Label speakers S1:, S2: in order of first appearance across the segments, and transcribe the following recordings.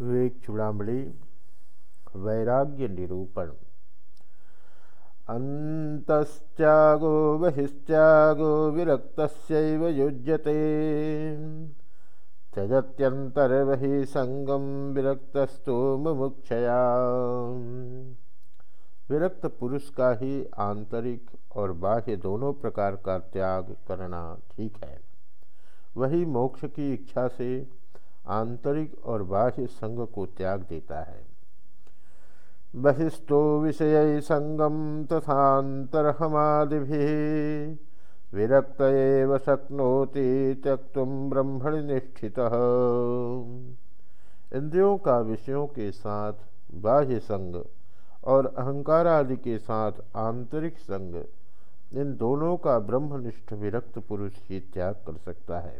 S1: विवेक चूड़ामणि वैराग्य निरूपण अंतस्त्यागो बहिस्त्यागो विरक्त युज्यते। त्यजत्यंतर्वहि संगम विरक्तस्तु मुमुक्षया। विरक्त पुरुष का ही आंतरिक और बाह्य दोनों प्रकार का त्याग करना ठीक है। वही मोक्ष की इच्छा से आंतरिक और बाह्य संग को त्याग देता है। बहिष्ठो विषय संगम तथातरहमादि विरक्त शक्नोति त्यक्त ब्रह्मण निष्ठित इंद्रियों का विषयों के साथ बाह्य संग और अहंकार आदि के साथ आंतरिक संग इन दोनों का ब्रह्मनिष्ठ विरक्त पुरुष ही त्याग कर सकता है।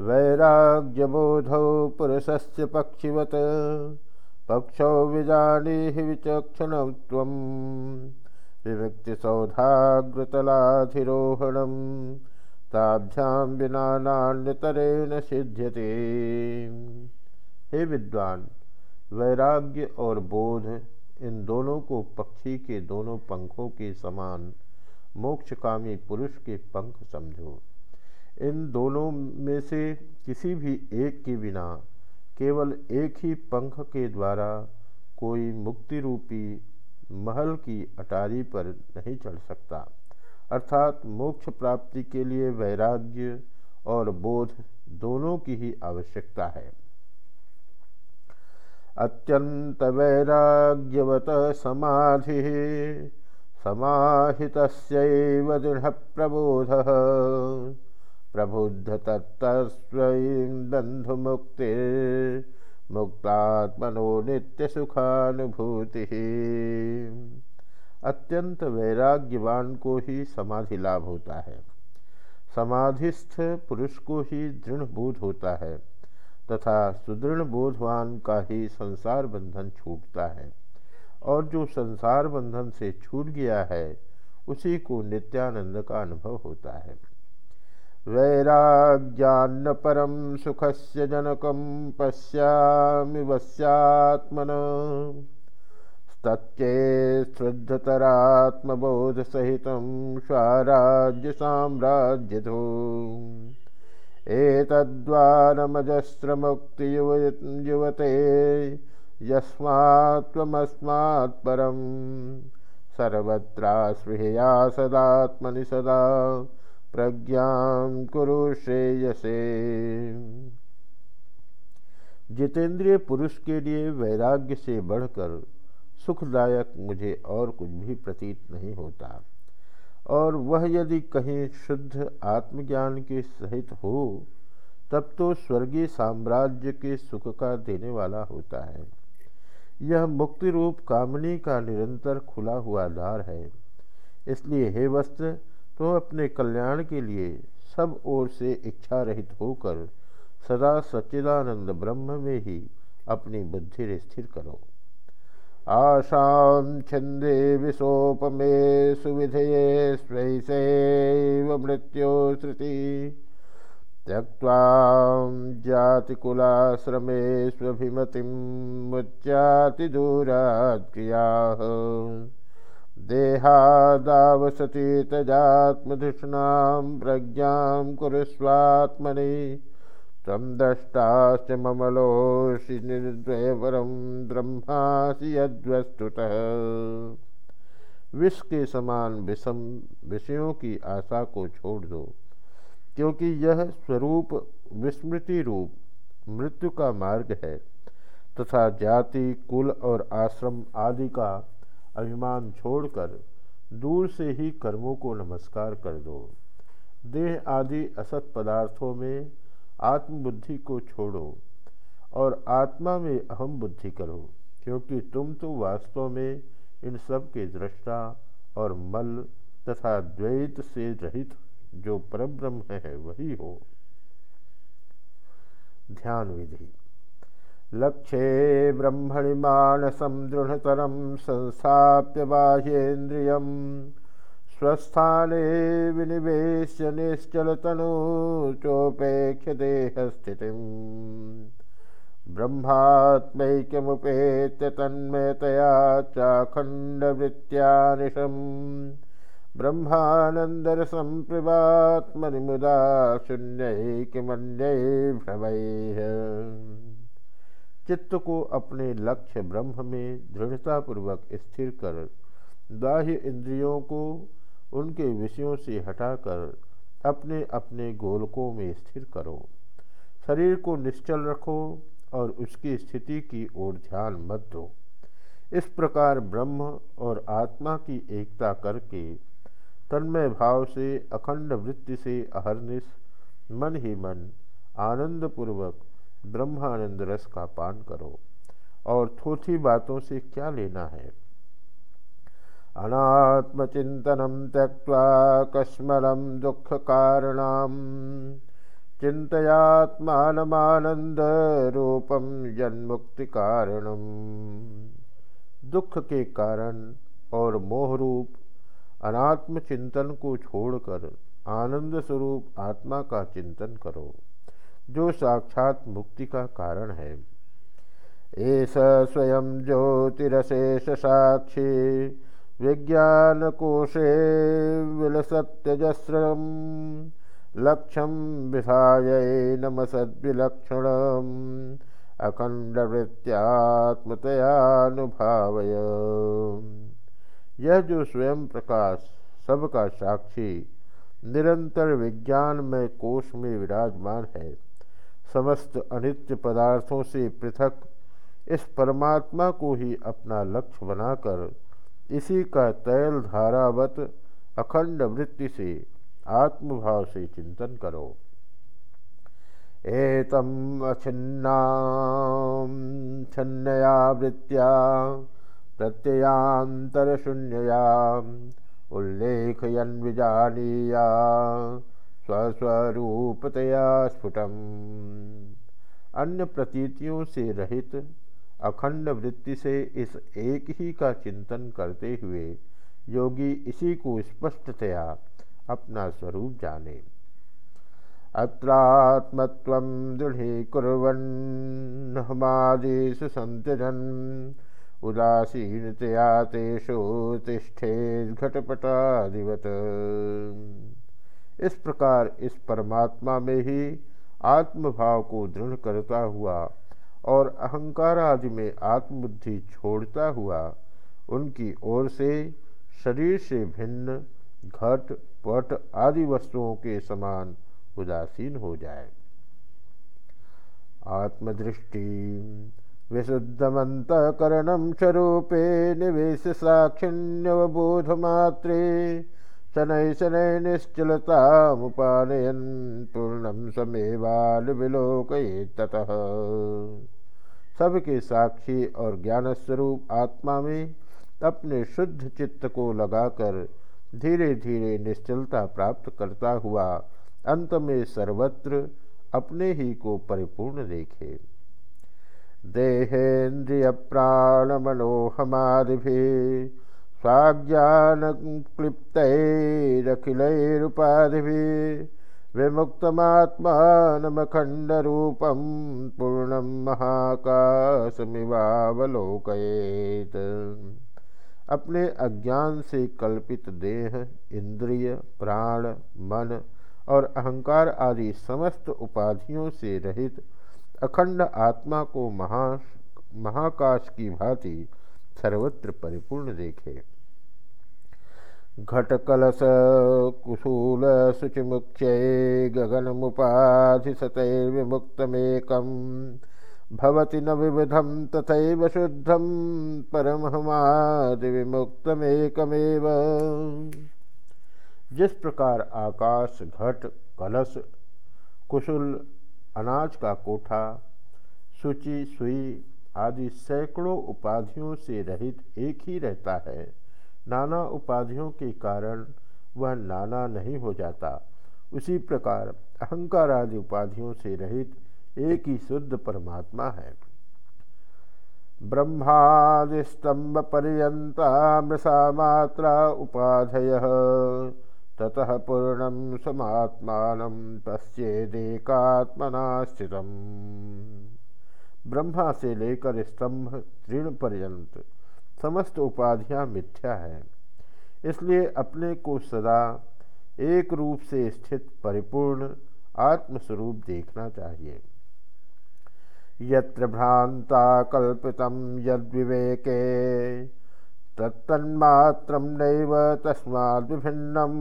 S1: वैराग्यबोधौ पुरुषस्य पक्षिवत। पक्षौ विजानी विचक्षण विमुक्तिसौधाग्रतलाधिरोहणं ताभ्यां विना नान्यतरेण सिद्ध्यते। हे विद्वान, वैराग्य और बोध इन दोनों को पक्षी के दोनों पंखों के समान मोक्षकामी पुरुष के पंख समझो। इन दोनों में से किसी भी एक के बिना, केवल एक ही पंख के द्वारा कोई मुक्ति रूपी महल की अटारी पर नहीं चढ़ सकता। अर्थात मोक्ष प्राप्ति के लिए वैराग्य और बोध दोनों की ही आवश्यकता है। अत्यंत वैराग्यवत समाधि समाहित दृढ़ प्रबोध प्रबुद्ध तत्तस्वयं मुक्ति मुक्तात्मनो नित्य सुखानुभूति अत्यंत वैराग्यवान को ही समाधि लाभ होता है। समाधिस्थ पुरुष को ही दृढ़ बोध होता है, तथा सुदृढ़ बोधवान का ही संसार बंधन छूटता है। और जो संसार बंधन से छूट गया है, उसी को नित्यानंद का अनुभव होता है। वैराग्यान्न परम सुख से जनक पश्यामि वस्यात्मन। तच्चे शुद्धतरात्मबोध सहित स्वराज्य साम्राज्य एतद्वारमजस्रमुक्तियुवते यस्मात्त्वमस्मात् परं सर्वत्रास्पृहया सदात्मनि सदा। प्रज्ञां कुरु श्रेयसे। जितेंद्रिय पुरुष के लिए वैराग्य से बढ़कर सुखदायक मुझे और कुछ भी प्रतीत नहीं होता। और वह यदि कहीं शुद्ध आत्मज्ञान के सहित हो, तब तो स्वर्गीय साम्राज्य के सुख का देने वाला होता है। यह मुक्ति रूप कामनी का निरंतर खुला हुआ द्वार है। इसलिए हे वस्त्र तो अपने कल्याण के लिए सब ओर से इच्छा रहित होकर सदा सच्चिदानंद ब्रह्म में ही अपनी बुद्धि स्थिर करो। आशा छंदे विशोपमे सुविधये स्वैसैव मृत्यो श्रुति। त्यक्त्वा जातिकुलाश्रमे स्वभिमतिं मुच्चातिदूरात् क्रियाः। देहादावसति तजात्मधिष्णां प्रज्ञां कुरुस्वात्मनि त्वं दष्टाश्च ममलोषि निर्द्वयवरं ब्रह्मासि यद्वस्तुतः। विष के समान विषम विषयों की आशा को छोड़ दो, क्योंकि यह स्वरूप विस्मृति रूप मृत्यु का मार्ग है तथा जाति, कुल और आश्रम आदि का अभिमान छोड़कर दूर से ही कर्मों को नमस्कार कर दो। देह आदि असत पदार्थों में आत्मबुद्धि को छोड़ो और आत्मा में अहम बुद्धि करो, क्योंकि तुम तो वास्तव में इन सब के दृष्टा और मल तथा द्वैत से रहित जो परब्रह्म है वही हो। ध्यान विधि। लक्ष्ये ब्रह्मणि मानसं दृढ़तरं संस्थाप्य बाह्येन्द्रियं स्वस्थाने विनिवेश्य निश्चलतनु चोपेक्ष्य देहस्थितिं ब्रह्मात्मैक्यमुपेत्य तन्मयतया चाखण्डवृत्त्या निशम् ब्रह्मानन्दरसम्प्रभात्मनिमुदा शून्यैकमन्यै भ्रमैः चित्त को अपने लक्ष्य ब्रह्म में दृढ़तापूर्वक स्थिर कर, बाह्य इंद्रियों को उनके विषयों से हटाकर अपने अपने गोलकों में स्थिर करो। शरीर को निश्चल रखो और उसकी स्थिति की ओर ध्यान मत दो। इस प्रकार ब्रह्म और आत्मा की एकता करके तन्मय भाव से, अखंड वृत्ति से अहरनिश, मन ही मन, आनंदपूर्वक ब्रह्मानंद रस का पान करो और थोथी बातों से क्या लेना है? अनात्मचिंतनम त्यक्वा कस्मरम दुख कारण चिंतयात्मानमानंद रूपम जन्मुक्ति कारणम। दुख के कारण और मोह रूप अनात्म चिंतन को छोड़कर आनंद स्वरूप आत्मा का चिंतन करो। जो साक्षात मुक्ति का कारण है। एस स्वयं ज्योतिरशेष साक्षी, विज्ञान कोशे विलसत्यजस्रम लक्ष्यम विधाय नम सद्विलक्षण अखंड अखंडवृत्त्यात्मतयानुभावय यह जो स्वयं प्रकाश, सबका साक्षी, निरंतर विज्ञान में कोश में विराजमान है। समस्त अनित्य पदार्थों से पृथक, इस परमात्मा को ही अपना लक्ष्य बनाकर इसी का तैल धारावत अखंड वृत्ति से, आत्मभाव से चिंतन करो। एतम अछिन्ना छन्नया वृत्तिया प्रत्ययांतर शून्यया उल्लेखयन विजानीया। स्वस्वरूपतया स्फुटम। अन्य प्रतीतियों से रहित अखंड वृत्ति से इस एक ही का चिंतन करते हुए योगी इसी को स्पष्टतया अपना स्वरूप जाने। अत्रात्मत्वं दृढ़ीकुर्वन्नहमादिषु सन्त्यजन् उदासीनतया तेषु तिष्ठेद्घटपटादिवत इस प्रकार इस परमात्मा में ही आत्मभाव को दृढ़ करता हुआ और अहंकार आदि में आत्मबुद्धि छोड़ता हुआ उनकी ओर से शरीर से भिन्न, घट, पट आदि वस्तुओं के समान उदासीन हो जाए। आत्मदृष्टि विशुद्धमंतकरणम स्वरूपे निवेश साक्षिण्यवबोधमात्रे शनै शनै निश्चलता मुपानयन पूर्णम समेवाल विलोकये ततः सबके साक्षी और ज्ञान स्वरूप आत्मा में अपने शुद्ध चित्त को लगाकर धीरे धीरे निश्चलता प्राप्त करता हुआ अंत में सर्वत्र अपने ही को परिपूर्ण देखे। देहेन्द्रिय प्राण मनोहमादि स्वाज्ञान क्लिप्तरखिलुपाधि विमुक्तमात्मानमखण्डरूपं पूर्णं महाकाशमिवावलोकयेत। अपने अज्ञान से कल्पित देह, इंद्रिय, प्राण, मन और अहंकार आदि समस्त उपाधियों से रहित अखंड आत्मा को महा महाकाश की भांति सर्वत्र परिपूर्ण देखे। घट कलश कुशूल शुचिमुख्य गगन मुपाधि सतैर्विमुक्तमेकम भवति न विविधम, तथैव शुद्धम परमहमादि विमुक्तमेकमेव जिस प्रकार आकाश, घट, कलश, कुशल, अनाज का कोठा सूची सुई आदि सैकड़ों उपाधियों से रहित एक ही रहता है। नाना उपाधियों के कारण वह नाना नहीं हो जाता। उसी प्रकार अहंकार आदि उपाधियों से रहित एक ही शुद्ध परमात्मा है। ब्रह्मादिस्तंभ पर्यंता मृषा मात्रा उपाधय, ततः पूर्ण समात्मा पश्येदेकात्मना स्थित ब्रह्मा से लेकर स्तंभ तृण पर्यंत समस्त उपाधियाँ मिथ्या है। इसलिए अपने को सदा एक रूप से स्थित परिपूर्ण आत्मस्वरूप देखना चाहिए। यत्र भ्रांता कल्पितम यद विवेके तत्तन्मात्रं नैव विभिन्नं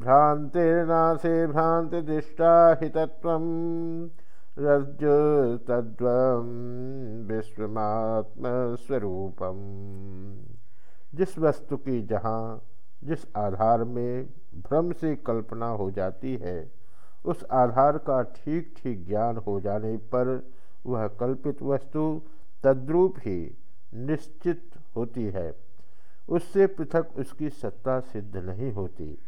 S1: भ्रान्तिर्नाशे भ्रान्तिदिष्टा हि तत्त्वं रज्जु तद्वं विश्वमात्मस्वरूपम। जिस वस्तु की जहाँ, जिस आधार में भ्रम से कल्पना हो जाती है, उस आधार का ठीक ठीक ज्ञान हो जाने पर वह कल्पित वस्तु तद्रूप ही निश्चित होती है। उससे पृथक उसकी सत्ता सिद्ध नहीं होती।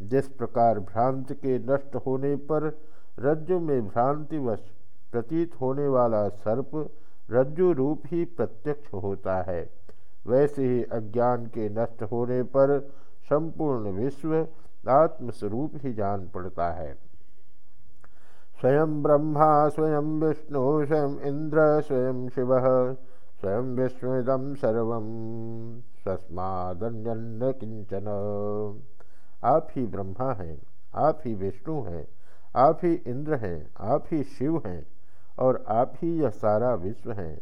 S1: जिस प्रकार भ्रांति के नष्ट होने पर रज्जु में भ्रांतिवश प्रतीत होने वाला सर्प रज्जु रूप ही प्रत्यक्ष होता है। वैसे ही अज्ञान के नष्ट होने पर संपूर्ण विश्व आत्मस्वरूप ही जान पड़ता है। स्वयं ब्रह्मा, स्वयं विष्णु, स्वयं इंद्र, स्वयं शिव, स्वयं विष्णुदम सर्व स्वस्मादन्य किंचन आप ही ब्रह्मा हैं, आप ही विष्णु हैं, आप ही इंद्र हैं, आप ही शिव हैं और आप ही यह सारा विश्व हैं।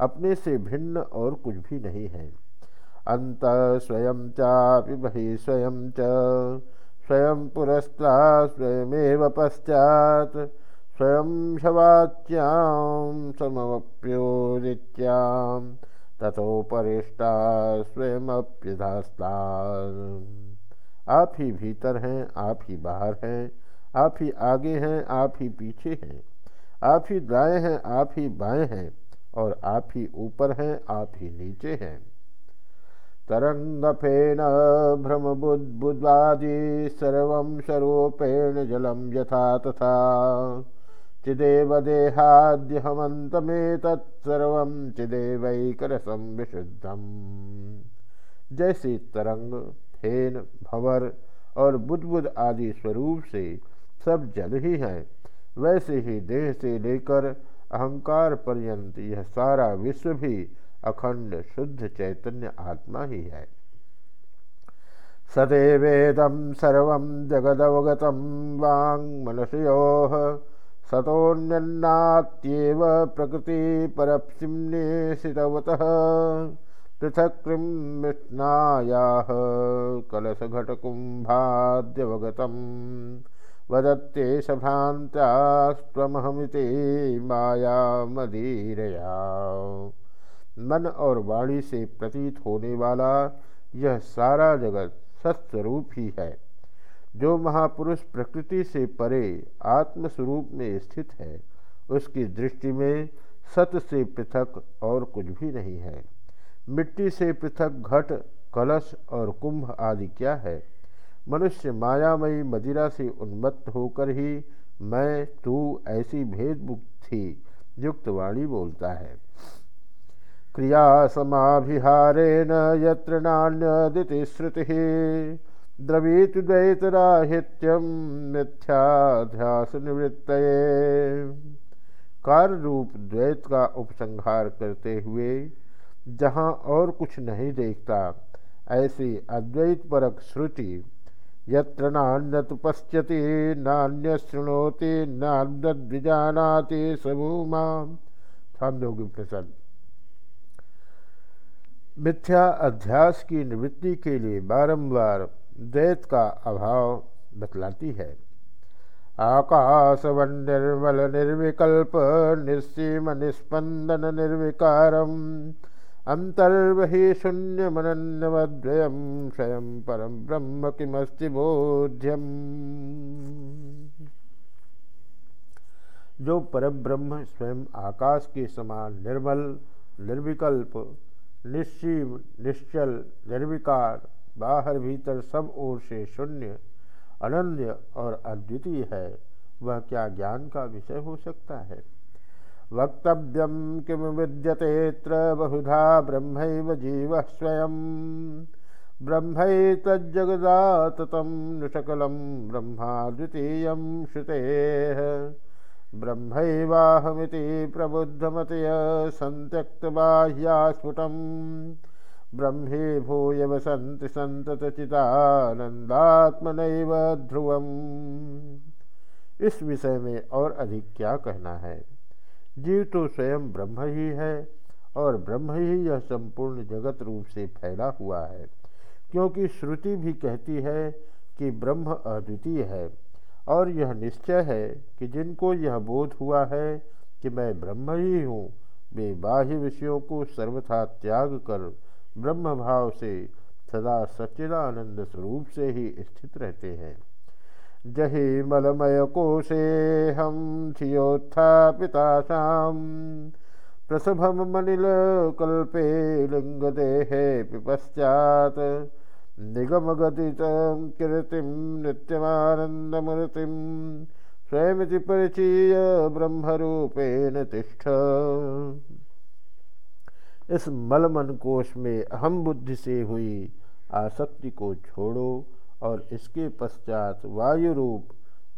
S1: अपने से भिन्न और कुछ भी नहीं है। अंत स्वयं चापि बहि स्वयं च। स्वयं पुरस्ता स्वयमेव पश्चात। स्वयं शवाच्यां समप्योदित्यां तथोपरिष्टा स्वयंप्यधास्ता आप ही भीतर हैं, आप ही बाहर हैं। आप ही आगे हैं, आप ही पीछे हैं। आप ही दाएँ हैं, आप ही बाएँ हैं, और आप ही ऊपर हैं, आप ही नीचे हैं। तरंग तरंगफेन भ्रम बुद्बुद्वादि सर्व स्वरूपेण जलम यथा तथा। चिदेव देहाद्य हमंत में देहाद्यहमन्तमेतत्सर्व चिदेवैकरसम विशुद्धम। जैसे तरंग, फेन, भंवर और बुद्ध आदि स्वरूप से सब जल ही है वैसे ही देह से लेकर अहंकार पर्यंत यह सारा विश्व भी अखंड शुद्ध चैतन्य आत्मा ही है। सदैवेदम सर्व जगदवगतम वांग मनसयो सतोन्यन्नात्येव प्रकृतिपरप्सिम्नेशितवतः पृथक्कृं विष्णायाः कलशघटकुम्भाद्यवगतं वदत्ते सभ्रान्तास्त्वमहमिति मायामदीरया मन और वाणी से प्रतीत होने वाला यह सारा जगत सत्स्वरूप ही है, जो महापुरुष प्रकृति से परे आत्मस्वरूप में स्थित है, उसकी दृष्टि में सत से पृथक और कुछ भी नहीं है। मिट्टी से पृथक घट, कलश और कुंभ आदि क्या है? मनुष्य मायामयी मदिरा से उन्मत्त होकर ही मैं, तू ऐसी भेदमुक्ति युक्त वाणी बोलता है। क्रिया समाभिहारेण यत्र नान्यदिति श्रुति। द्रवीत द्वैतराहित्यम मिथ्याध्यास निवृत्त कार्य रूप द्वैत का उपसंहार करते हुए, जहाँ और कुछ नहीं देखता, ऐसी अद्वैत परक श्रुति यत्र नान्यत पश्यति नान्य शृणोति नान्यजानाति सबूमा छांदोगी मिथ्या अध्यास की निवृत्ति के लिए बारंबार द्वैत का अभाव बतलाती है। आकाशवन निर्मल निर्विकल्प निस्सीम निस्पंदन निर्विकारम अंतर्वही शून्य मनन्यवद्वयम स्वयं परम ब्रह्म किमस्ति बोध्यम। जो परब्रह्म स्वयं आकाश के समान निर्मल, निर्विकल्प, निश्चिव, निश्चल, निर्विकार, बाहर भीतर सब ओर से शून्य, अनन्य और अद्वितीय है, वह क्या ज्ञान का विषय हो सकता है? वक्तव्यम किम विद्यतेत्र बहुधा ब्रह्म जीव स्वयं। ब्रह्म तज्जगदाततम निषकलम ब्रह्मा द्वितीय श्रुते। ब्रह्मैवाहमिति प्रबुद्धमतय सन्त्यक्तबाह्यास्फुटम् ब्रह्मे भूय वसन्ति सन्ततचिदानन्दात्मनैव ध्रुवम्। इस विषय में और अधिक क्या कहना है? जीव तो स्वयं ब्रह्म ही है और ब्रह्म ही यह संपूर्ण जगत रूप से फैला हुआ है। क्योंकि श्रुति भी कहती है कि ब्रह्म अद्वितीय है और यह निश्चय है कि जिनको यह बोध हुआ है कि मैं ब्रह्म ही हूँ, वे बाह्य विषयों को सर्वथा त्याग कर ब्रह्म भाव से सदा सच्चिदानंद स्वरूप से ही स्थित रहते हैं। जही मलमय कोशे हम थियोत्थापितासाम प्रसभम मनिल कल्पे लिंग देहे पिपश्चात। निगम गति कीर्तिम नित्यमानंदमूर्तिम स्वयं परिचय ब्रह्मरूपेण तिष्ठ। इस मलमन कोश में अहम बुद्धि से हुई आसक्ति को छोड़ो। और इसके पश्चात वायु रूप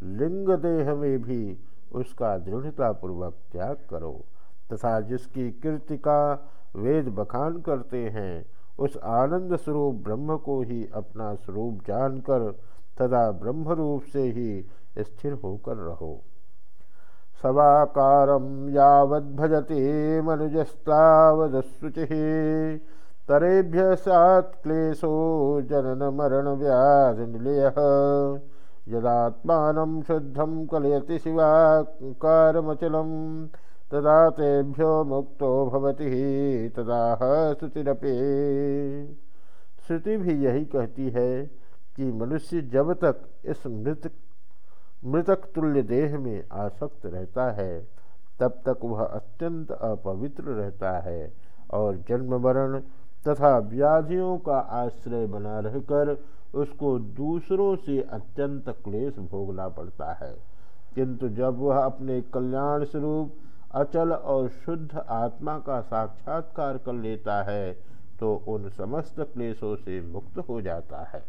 S1: लिंग देह में भी उसका दृढ़तापूर्वक त्याग करो तथा जिसकी कीर्ति का वेद बखान करते हैं, उस आनंद स्वरूप ब्रह्म को ही अपना स्वरूप जानकर तथा ब्रह्म रूप से ही स्थिर होकर रहो। सवाकारम यावद्भजते मनुजस्तावदुचि तरेभ्य सात्क्लेशो जनन मरण व्याधि निलय। यदात्मान शुद्धम कलयति शिवाकारमचलम तदा तेभ्यो मुक्तो भवति, तदा श्रुतिरपे। श्रुति भी यही कहती है कि मनुष्य जब तक इस मृत मृतक तुल्य देह में आसक्त रहता है, तब तक वह अत्यंत अपवित्र रहता है और जन्म मरण तथा व्याधियों का आश्रय बना रहकर उसको दूसरों से अत्यंत क्लेश भोगना पड़ता है। किंतु जब वह अपने कल्याण स्वरूप, अचल और शुद्ध आत्मा का साक्षात्कार कर लेता है तो उन समस्त क्लेशों से मुक्त हो जाता है।